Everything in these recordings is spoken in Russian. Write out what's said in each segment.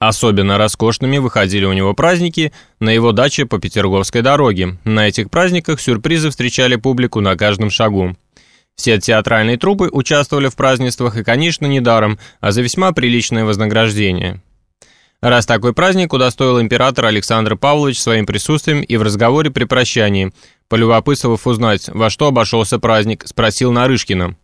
Особенно роскошными выходили у него праздники на его даче по Петерговской дороге. На этих праздниках сюрпризы встречали публику на каждом шагу. Все театральные труппы участвовали в празднествах и, конечно, не даром, а за весьма приличное вознаграждение. Раз такой праздник удостоил император Александр Павлович своим присутствием и в разговоре при прощании, полюбопытствовав узнать, во что обошелся праздник, спросил Нарышкина.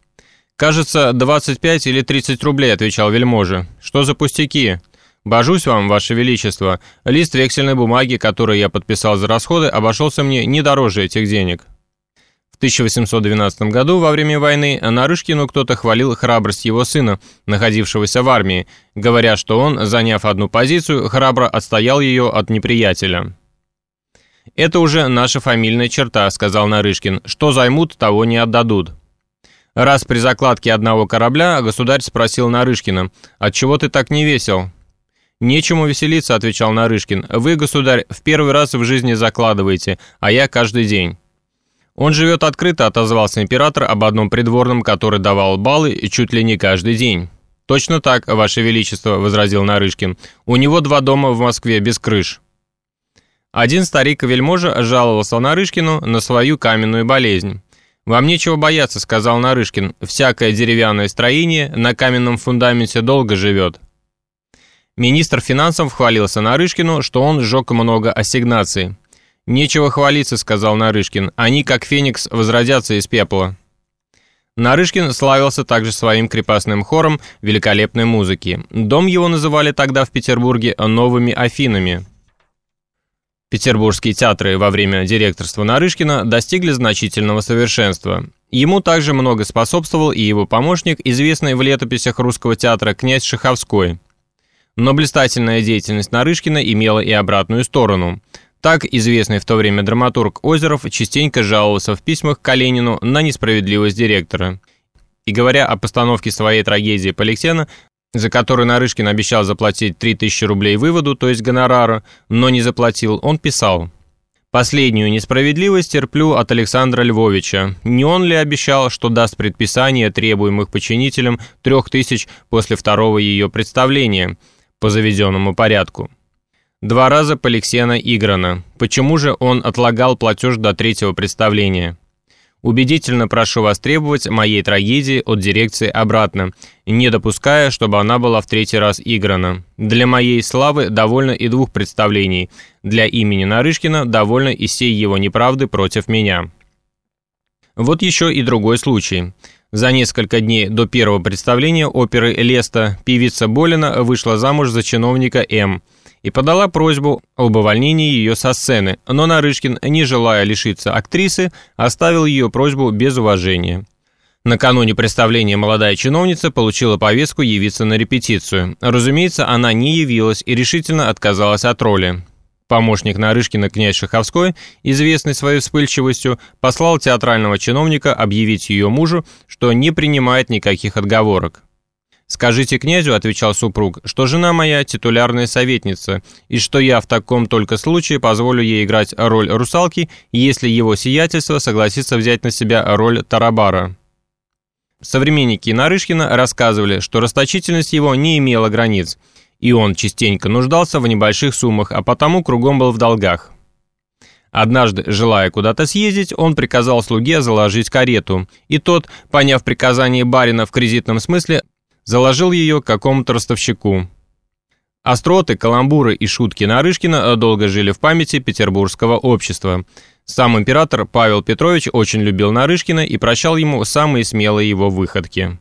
«Кажется, 25 или 30 рублей», — отвечал вельможа. «Что за пустяки?» «Божусь вам, Ваше Величество, лист вексельной бумаги, который я подписал за расходы, обошелся мне не дороже этих денег». В 1812 году, во время войны, Нарышкину кто-то хвалил храбрость его сына, находившегося в армии, говоря, что он, заняв одну позицию, храбро отстоял ее от неприятеля. «Это уже наша фамильная черта», — сказал Нарышкин. «Что займут, того не отдадут». Раз при закладке одного корабля государь спросил Нарышкина, «Отчего ты так не весел?» «Нечему веселиться», — отвечал Нарышкин. «Вы, государь, в первый раз в жизни закладываете, а я каждый день». «Он живет открыто», — отозвался император об одном придворном, который давал баллы чуть ли не каждый день. «Точно так, Ваше Величество», — возразил Нарышкин. «У него два дома в Москве без крыш». Один старик-вельможа жаловался Нарышкину на свою каменную болезнь. «Вам нечего бояться», — сказал Нарышкин. «Всякое деревянное строение на каменном фундаменте долго живет». Министр финансов хвалился Нарышкину, что он сжег много ассигнаций. «Нечего хвалиться», — сказал Нарышкин. «Они, как феникс, возродятся из пепла». Нарышкин славился также своим крепостным хором великолепной музыки. Дом его называли тогда в Петербурге «Новыми Афинами». Петербургские театры во время директорства Нарышкина достигли значительного совершенства. Ему также много способствовал и его помощник, известный в летописях русского театра князь Шаховской. Но блистательная деятельность Нарышкина имела и обратную сторону. Так, известный в то время драматург Озеров частенько жаловался в письмах Калинину на несправедливость директора. И говоря о постановке своей трагедии Поликсена, за которую Нарышкин обещал заплатить 3000 рублей выводу, то есть гонорара, но не заплатил, он писал Последнюю несправедливость терплю от Александра Львовича. Не он ли обещал, что даст предписание требуемых починителям трех тысяч после второго ее представления – по заведенному порядку. Два раза Поликсена играно. Почему же он отлагал платеж до третьего представления? Убедительно прошу вас требовать моей трагедии от дирекции обратно, не допуская, чтобы она была в третий раз играна. Для моей славы довольно и двух представлений. Для имени Нарышкина довольно и сей его неправды против меня. Вот еще и другой случай – за несколько дней до первого представления оперы «Леста» певица Болина вышла замуж за чиновника М. и подала просьбу об увольнении ее со сцены, но Нарышкин, не желая лишиться актрисы, оставил ее просьбу без уважения. Накануне представления молодая чиновница получила повестку явиться на репетицию. Разумеется, она не явилась и решительно отказалась от роли. Помощник Нарышкина князь Шаховской, известный своей вспыльчивостью, послал театрального чиновника объявить ее мужу, что не принимает никаких отговорок. «Скажите князю», — отвечал супруг, — «что жена моя титулярная советница, и что я в таком только случае позволю ей играть роль русалки, если его сиятельство согласится взять на себя роль Тарабара». Современники Нарышкина рассказывали, что расточительность его не имела границ — и он частенько нуждался в небольших суммах, а потому кругом был в долгах. Однажды, желая куда-то съездить, он приказал слуге заложить карету, и тот, поняв приказание барина в кредитном смысле, заложил ее какому-то ростовщику. Остроты, каламбуры и шутки Нарышкина долго жили в памяти петербургского общества. Сам император Павел Петрович очень любил Нарышкина и прощал ему самые смелые его выходки.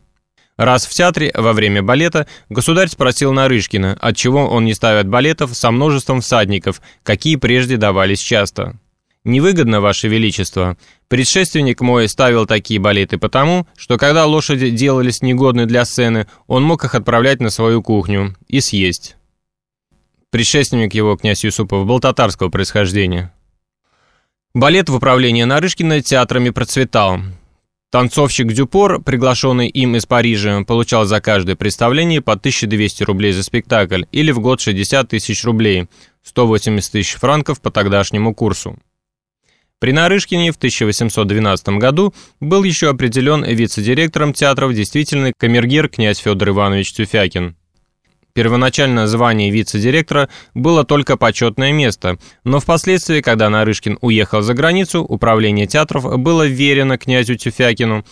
Раз в театре во время балета государь спросил Нарышкина, отчего он не ставит балетов со множеством всадников, какие прежде давались часто. «Невыгодно, Ваше Величество. Предшественник мой ставил такие балеты потому, что когда лошади делались негодны для сцены, он мог их отправлять на свою кухню и съесть». Предшественник его, князь Юсупов, был татарского происхождения. Балет в управлении Нарышкина театрами процветал. Танцовщик Дюпор, приглашенный им из Парижа, получал за каждое представление по 1200 рублей за спектакль или в год 60 тысяч рублей, 180 тысяч франков по тогдашнему курсу. При Нарышкине в 1812 году был еще определен вице-директором театров действительный камергер князь Федор Иванович Тюфякин. Первоначально звание вице-директора было только почетное место, но впоследствии, когда Нарышкин уехал за границу, управление театров было верено князю Тюфякину,